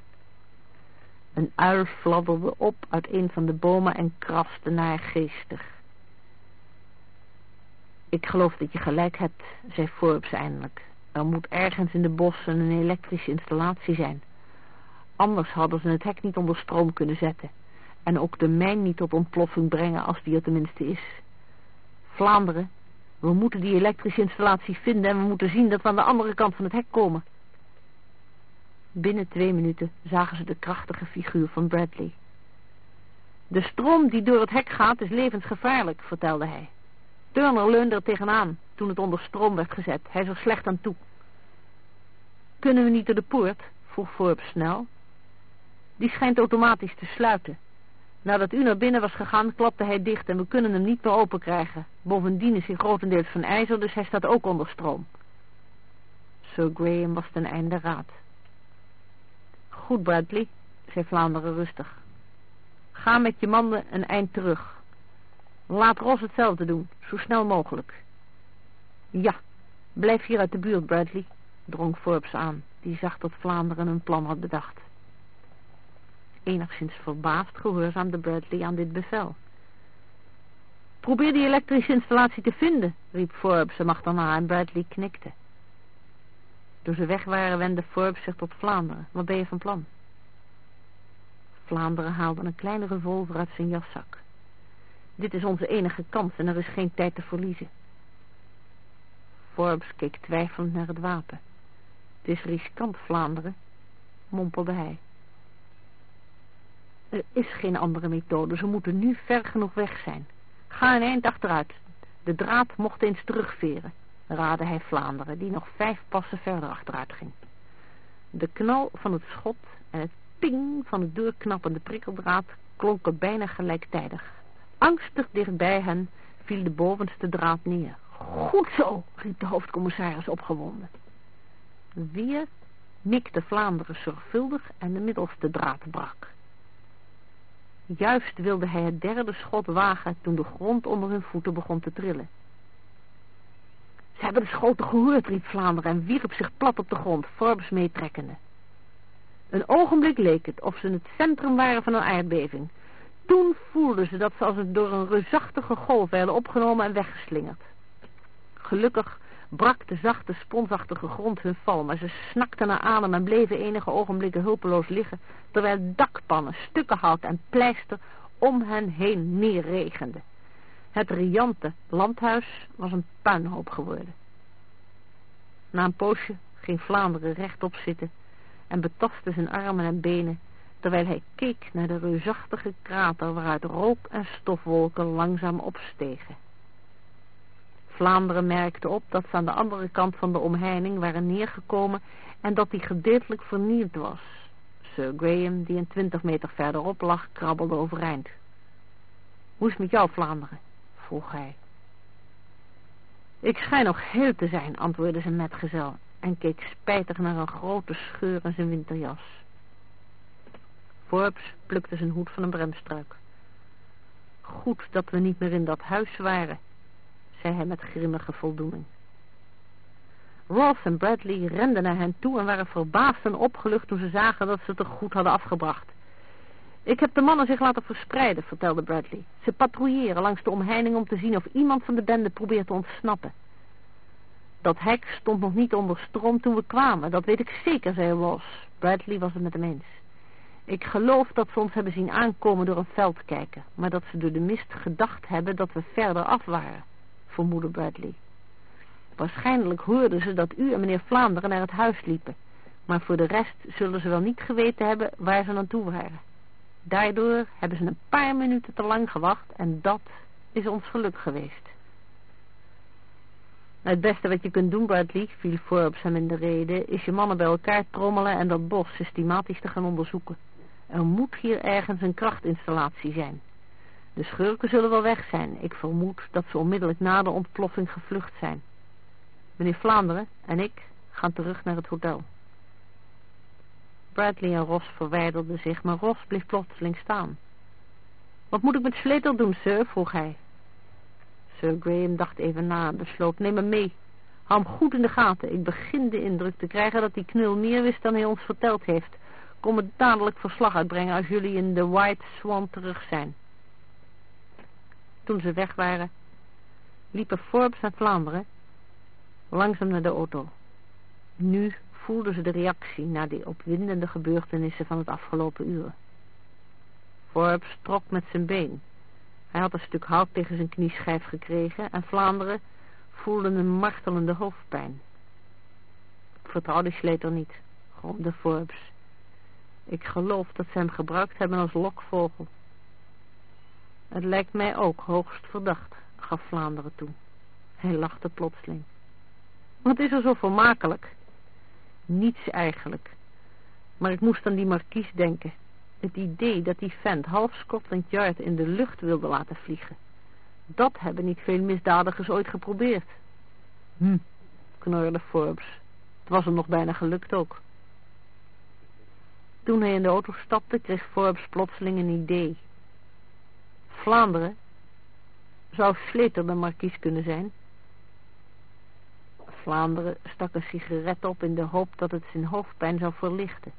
Een uil fladderde op uit een van de bomen en kraste naar geestig. Ik geloof dat je gelijk hebt, zei Forbes eindelijk. Er moet ergens in de bossen een elektrische installatie zijn. Anders hadden ze het hek niet onder stroom kunnen zetten. En ook de mijn niet tot ontploffing brengen als die er tenminste is. Vlaanderen, we moeten die elektrische installatie vinden en we moeten zien dat we aan de andere kant van het hek komen. Binnen twee minuten zagen ze de krachtige figuur van Bradley. De stroom die door het hek gaat is levensgevaarlijk, vertelde hij. Turner leunde er tegenaan toen het onder stroom werd gezet. Hij is er slecht aan toe. Kunnen we niet door de poort? vroeg Forbes snel. Die schijnt automatisch te sluiten. Nadat u naar binnen was gegaan, klapte hij dicht en we kunnen hem niet meer open krijgen. Bovendien is hij grotendeels van ijzer, dus hij staat ook onder stroom. Sir Graham was ten einde raad. Goed, Bradley, zei Vlaanderen rustig. Ga met je mannen een eind terug. Laat Ros hetzelfde doen, zo snel mogelijk. Ja, blijf hier uit de buurt, Bradley, drong Forbes aan, die zag dat Vlaanderen een plan had bedacht. Enigszins verbaasd gehoorzaamde Bradley aan dit bevel. Probeer die elektrische installatie te vinden, riep Forbes hem achterna en Bradley knikte. Toen ze weg waren wendde Forbes zich tot Vlaanderen. Wat ben je van plan? Vlaanderen haalde een kleine revolver uit zijn jaszak. Dit is onze enige kans en er is geen tijd te verliezen. Forbes keek twijfelend naar het wapen. Het is riskant, Vlaanderen, mompelde hij. Er is geen andere methode, ze moeten nu ver genoeg weg zijn. Ga een eind achteruit. De draad mocht eens terugveren raadde hij Vlaanderen, die nog vijf passen verder achteruit ging. De knal van het schot en het ping van het doorknappende prikkeldraad klonken bijna gelijktijdig. Angstig dichtbij hen viel de bovenste draad neer. Goed zo, riep de hoofdcommissaris opgewonden. Weer mikte Vlaanderen zorgvuldig en de middelste draad brak. Juist wilde hij het derde schot wagen toen de grond onder hun voeten begon te trillen. Ze hebben de schoten gehoord, riep Vlaanderen en wierp zich plat op de grond, Forbes meetrekkende. Een ogenblik leek het of ze in het centrum waren van een aardbeving. Toen voelden ze dat ze als door een reusachtige golf werden opgenomen en weggeslingerd. Gelukkig brak de zachte, sponsachtige grond hun val, maar ze snakten naar adem en bleven enige ogenblikken hulpeloos liggen, terwijl dakpannen, stukken hout en pleister om hen heen neerregenden. Het riante landhuis was een puinhoop geworden. Na een poosje ging Vlaanderen rechtop zitten en betastte zijn armen en benen, terwijl hij keek naar de reusachtige krater waaruit rook en stofwolken langzaam opstegen. Vlaanderen merkte op dat ze aan de andere kant van de omheining waren neergekomen en dat die gedeeltelijk vernield was. Sir Graham, die een twintig meter verderop lag, krabbelde overeind. Hoe is het met jou, Vlaanderen? vroeg hij. Ik schijn nog heel te zijn, antwoordde zijn metgezel en keek spijtig naar een grote scheur in zijn winterjas. Forbes plukte zijn hoed van een bremstruik. Goed dat we niet meer in dat huis waren, zei hij met grimmige voldoening. Ross en Bradley renden naar hen toe en waren verbaasd en opgelucht toen ze zagen dat ze het er goed hadden afgebracht. Ik heb de mannen zich laten verspreiden, vertelde Bradley. Ze patrouilleren langs de omheining om te zien of iemand van de bende probeert te ontsnappen. Dat hek stond nog niet onder stroom toen we kwamen, dat weet ik zeker, zei Ross. Bradley was het met hem eens. Ik geloof dat ze ons hebben zien aankomen door een veldkijker, maar dat ze door de mist gedacht hebben dat we verder af waren vermoedde Bradley. Waarschijnlijk hoorden ze dat u en meneer Vlaanderen naar het huis liepen, maar voor de rest zullen ze wel niet geweten hebben waar ze naartoe waren. Daardoor hebben ze een paar minuten te lang gewacht en dat is ons geluk geweest. Het beste wat je kunt doen, Bradley, viel Forbes hem in de reden, is je mannen bij elkaar trommelen en dat bos systematisch te gaan onderzoeken. Er moet hier ergens een krachtinstallatie zijn. De schurken zullen wel weg zijn. Ik vermoed dat ze onmiddellijk na de ontploffing gevlucht zijn. Meneer Vlaanderen en ik gaan terug naar het hotel. Bradley en Ross verwijderden zich, maar Ross bleef plotseling staan. Wat moet ik met Sleter doen, sir? vroeg hij. Sir Graham dacht even na en besloot, neem hem mee. Hou hem goed in de gaten. Ik begin de indruk te krijgen dat die knul meer wist dan hij ons verteld heeft. Kom het dadelijk verslag uitbrengen als jullie in de White Swan terug zijn. Toen ze weg waren, liepen Forbes en Vlaanderen langzaam naar de auto. Nu voelden ze de reactie na die opwindende gebeurtenissen van het afgelopen uur. Forbes trok met zijn been. Hij had een stuk hout tegen zijn knieschijf gekregen en Vlaanderen voelde een martelende hoofdpijn. Ik vertrouw de sleter niet, gromde Forbes. Ik geloof dat ze hem gebruikt hebben als lokvogel. Het lijkt mij ook hoogst verdacht, gaf Vlaanderen toe. Hij lachte plotseling. Wat is er zo vermakelijk? Niets eigenlijk. Maar ik moest aan die markies denken. Het idee dat die vent half Scotland Yard in de lucht wilde laten vliegen. Dat hebben niet veel misdadigers ooit geprobeerd. Hm, knorde Forbes. Het was hem nog bijna gelukt ook. Toen hij in de auto stapte, kreeg Forbes plotseling een idee. Vlaanderen zou Sleter de markies kunnen zijn. Vlaanderen stak een sigaret op in de hoop dat het zijn hoofdpijn zou verlichten.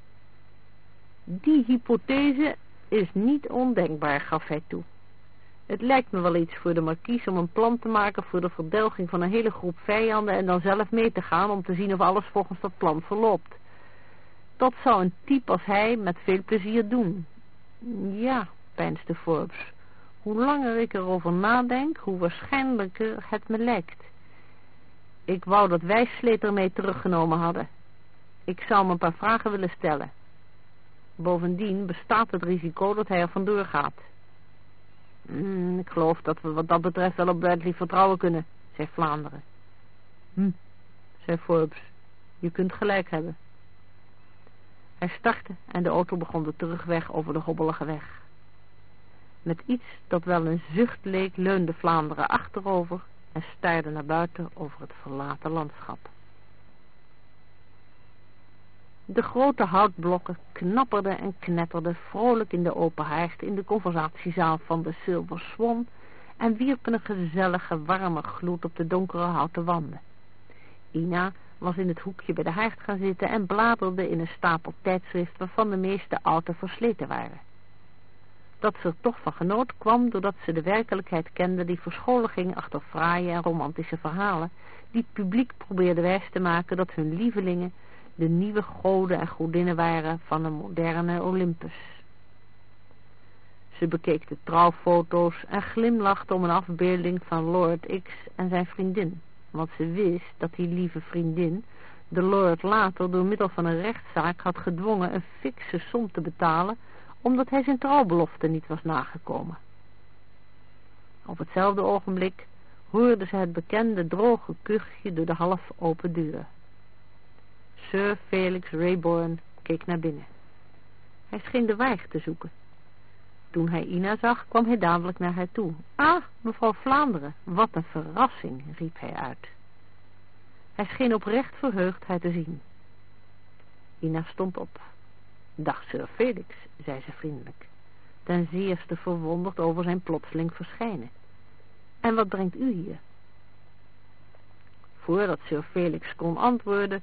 Die hypothese is niet ondenkbaar, gaf hij toe. Het lijkt me wel iets voor de markies om een plan te maken voor de verdelging van een hele groep vijanden en dan zelf mee te gaan om te zien of alles volgens dat plan verloopt. Dat zou een type als hij met veel plezier doen. Ja, peinsde Forbes. Hoe langer ik erover nadenk, hoe waarschijnlijker het me lijkt. Ik wou dat wij Sleter mee teruggenomen hadden. Ik zou hem een paar vragen willen stellen. Bovendien bestaat het risico dat hij er vandoor gaat. Hmm, ik geloof dat we wat dat betreft wel op Bradley vertrouwen kunnen, zei Vlaanderen. Hm, zei Forbes, je kunt gelijk hebben. Hij startte en de auto begon de terugweg over de hobbelige weg. Met iets dat wel een zucht leek leunde Vlaanderen achterover en staarde naar buiten over het verlaten landschap. De grote houtblokken knapperden en knetterden vrolijk in de open haard in de conversatiezaal van de Silver Swan en wierpen een gezellige warme gloed op de donkere houten wanden. Ina was in het hoekje bij de haard gaan zitten en bladerde in een stapel tijdschriften waarvan de meeste oud versleten waren. Dat ze er toch van genoot kwam doordat ze de werkelijkheid kende die verscholen ging achter fraaie en romantische verhalen, die het publiek probeerde wijs te maken dat hun lievelingen de nieuwe goden en godinnen waren van een moderne Olympus. Ze bekeek de trouwfoto's en glimlachte om een afbeelding van Lord X en zijn vriendin, want ze wist dat die lieve vriendin de Lord later door middel van een rechtszaak had gedwongen een fikse som te betalen, omdat hij zijn trouwbelofte niet was nagekomen. Op hetzelfde ogenblik hoorde ze het bekende droge kuchje door de half open deur. Sir Felix Rayborn keek naar binnen. Hij scheen de waag te zoeken. Toen hij Ina zag, kwam hij dadelijk naar haar toe. Ah, mevrouw Vlaanderen, wat een verrassing, riep hij uit. Hij scheen oprecht verheugd haar te zien. Ina stond op. Dag, Sir Felix, zei ze vriendelijk, ten zeerste verwonderd over zijn plotseling verschijnen. En wat brengt u hier? Voordat Sir Felix kon antwoorden,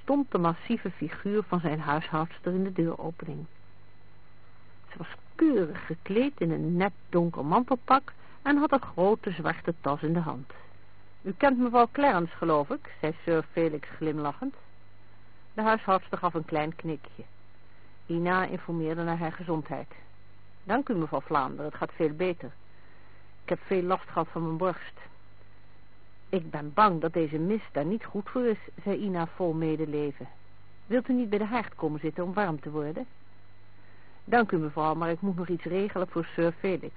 stond de massieve figuur van zijn huishoudster in de deuropening. Ze was keurig gekleed in een net donker mantelpak en had een grote zwarte tas in de hand. U kent mevrouw Clarence, geloof ik, zei Sir Felix glimlachend. De huishoudster gaf een klein knikje. Ina informeerde naar haar gezondheid. Dank u, mevrouw Vlaanderen, het gaat veel beter. Ik heb veel last gehad van mijn borst. Ik ben bang dat deze mist daar niet goed voor is, zei Ina vol medeleven. Wilt u niet bij de haard komen zitten om warm te worden? Dank u mevrouw, maar ik moet nog iets regelen voor Sir Felix.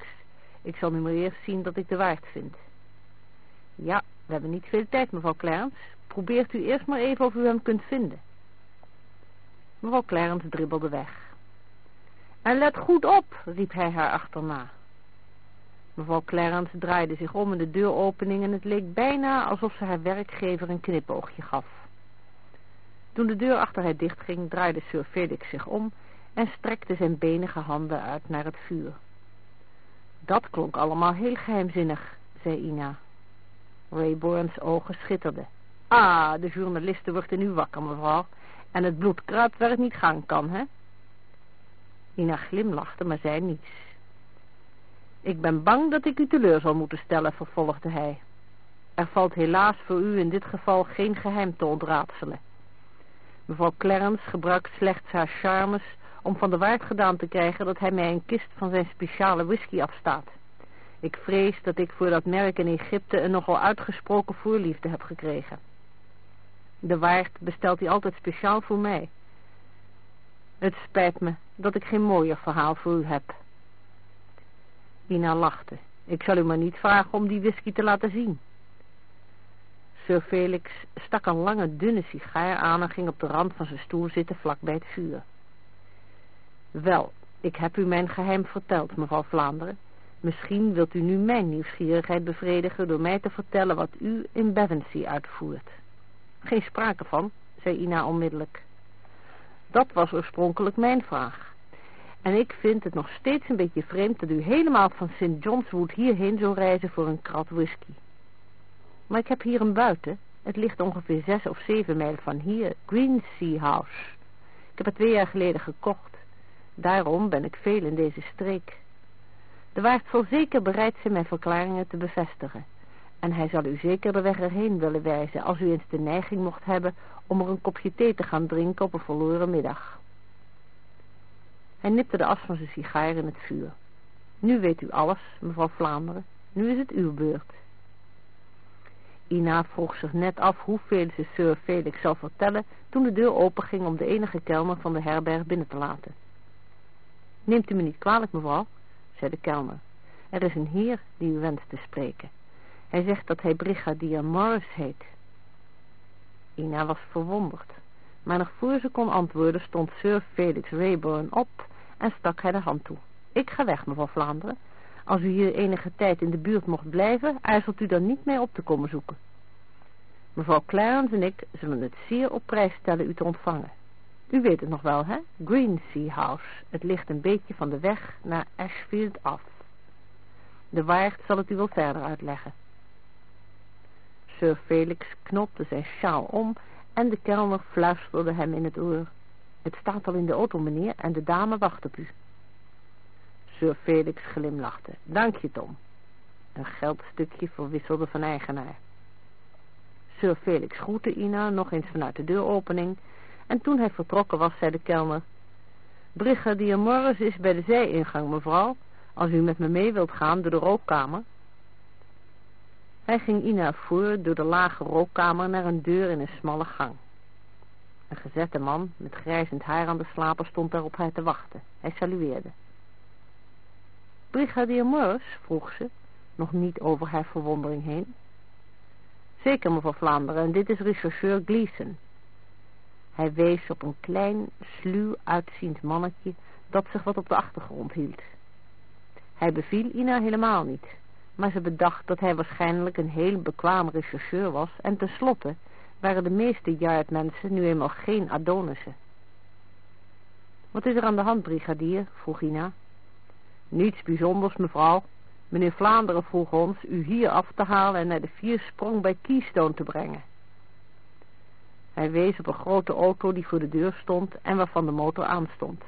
Ik zal nu maar eerst zien dat ik de waard vind. Ja, we hebben niet veel tijd, mevrouw Clarence. Probeert u eerst maar even of u hem kunt vinden. Mevrouw Clarence dribbelde weg. En let goed op, riep hij haar achterna. Mevrouw Clarence draaide zich om in de deuropening en het leek bijna alsof ze haar werkgever een knipoogje gaf. Toen de deur achter haar dichtging, draaide Sir Felix zich om en strekte zijn benige handen uit naar het vuur. Dat klonk allemaal heel geheimzinnig, zei Ina. Rayborns ogen schitterden. Ah, de journalisten worden nu wakker, mevrouw, en het bloed kruipt waar het niet gaan kan, hè? Ina glimlachte, maar zei niets. Ik ben bang dat ik u teleur zal moeten stellen, vervolgde hij. Er valt helaas voor u in dit geval geen geheim te ontraadselen. Mevrouw Clarence gebruikt slechts haar charmes om van de waard gedaan te krijgen dat hij mij een kist van zijn speciale whisky afstaat. Ik vrees dat ik voor dat merk in Egypte een nogal uitgesproken voorliefde heb gekregen. De waard bestelt hij altijd speciaal voor mij. Het spijt me dat ik geen mooier verhaal voor u heb. Ina lachte. Ik zal u maar niet vragen om die whisky te laten zien. Sir Felix stak een lange, dunne sigaar aan en ging op de rand van zijn stoel zitten vlak bij het vuur. Wel, ik heb u mijn geheim verteld, mevrouw Vlaanderen. Misschien wilt u nu mijn nieuwsgierigheid bevredigen door mij te vertellen wat u in Bevensey uitvoert. Geen sprake van, zei Ina onmiddellijk. Dat was oorspronkelijk mijn vraag. En ik vind het nog steeds een beetje vreemd dat u helemaal van St. John's Wood hierheen zou reizen voor een krat whisky. Maar ik heb hier een buiten. Het ligt ongeveer zes of zeven mijl van hier, Greensea House. Ik heb het twee jaar geleden gekocht. Daarom ben ik veel in deze streek. De waard zal zeker bereid zijn mijn verklaringen te bevestigen. En hij zal u zeker de weg erheen willen wijzen als u eens de neiging mocht hebben om er een kopje thee te gaan drinken op een verloren middag. Hij nipte de as van zijn sigaar in het vuur. Nu weet u alles, mevrouw Vlaanderen. Nu is het uw beurt. Ina vroeg zich net af hoeveel ze Sir Felix zou vertellen toen de deur openging om de enige kelner van de herberg binnen te laten. Neemt u me niet kwalijk, mevrouw, zei de kelner. Er is een heer die u wenst te spreken. Hij zegt dat hij brigadier Morris heet. Ina was verwonderd, maar nog voor ze kon antwoorden stond Sir Felix Rayburn op en stak hij de hand toe. Ik ga weg, mevrouw Vlaanderen. Als u hier enige tijd in de buurt mocht blijven, aarzelt u dan niet meer op te komen zoeken. Mevrouw Clarence en ik zullen het zeer op prijs stellen u te ontvangen. U weet het nog wel, hè? Greensea House. Het ligt een beetje van de weg naar Ashfield af. De waard zal het u wel verder uitleggen. Sir Felix knopte zijn sjaal om en de kelner fluisterde hem in het oor. Het staat al in de auto, meneer, en de dame wacht op u. Sir Felix glimlachte. Dank je, Tom. Een geldstukje verwisselde van eigenaar. Sir Felix groette Ina nog eens vanuit de deuropening en toen hij vertrokken was, zei de kelner... Brigadier Morris is bij de zijingang, mevrouw, als u met me mee wilt gaan door de rookkamer. Hij ging Ina voor door de lage rookkamer naar een deur in een smalle gang. Een gezette man met grijzend haar aan de slaper stond daar op haar te wachten. Hij salueerde. Brigadier Morris, vroeg ze, nog niet over haar verwondering heen. Zeker, mevrouw Vlaanderen, en dit is rechercheur Gleason. Hij wees op een klein, sluw uitziend mannetje dat zich wat op de achtergrond hield. Hij beviel Ina helemaal niet, maar ze bedacht dat hij waarschijnlijk een heel bekwaam rechercheur was en tenslotte waren de meeste Yard-mensen nu eenmaal geen Adonissen. Wat is er aan de hand, brigadier? vroeg Ina. Niets bijzonders, mevrouw. Meneer Vlaanderen vroeg ons u hier af te halen en naar de viersprong bij Keystone te brengen. Hij wees op een grote auto die voor de deur stond en waarvan de motor aanstond.